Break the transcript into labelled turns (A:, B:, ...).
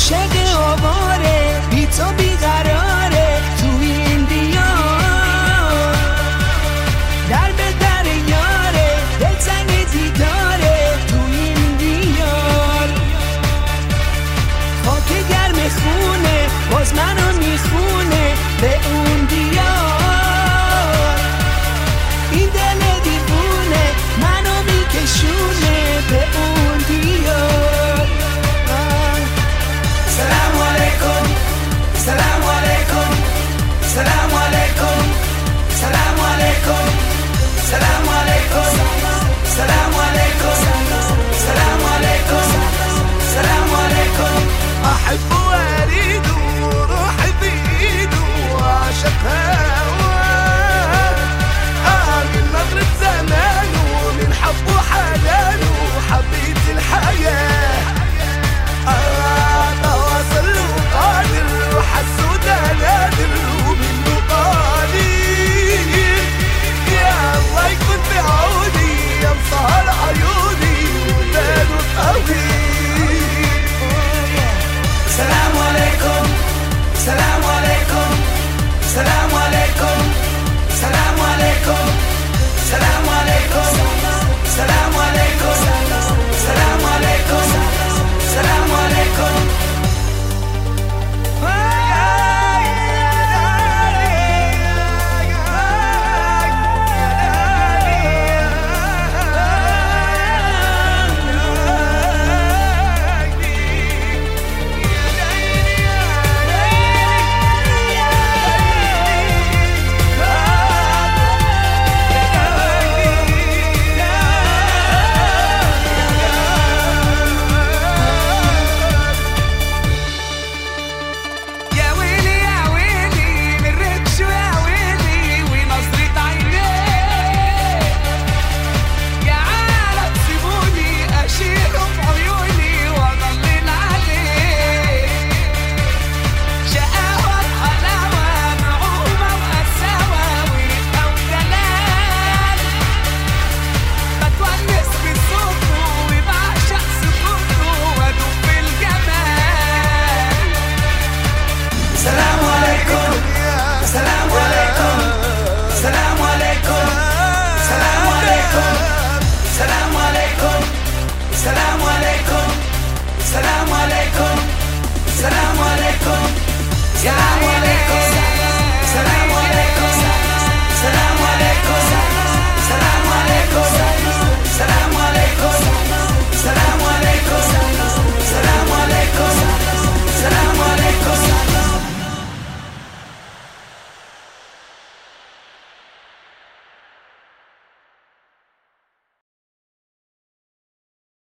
A: عاشق آواره بی تو بیقراره تو این دیار. در به در یاره دلتنگ دیداره تو این دیار. خاک گرم خونه باز منو می‌خونه به اون دیار. Salamu alaikum. Salaam alaikum. alaikum, salam alaikum, salam alaikum, salam alaikum, salam alaikum, salam alaikum, salam alaikum.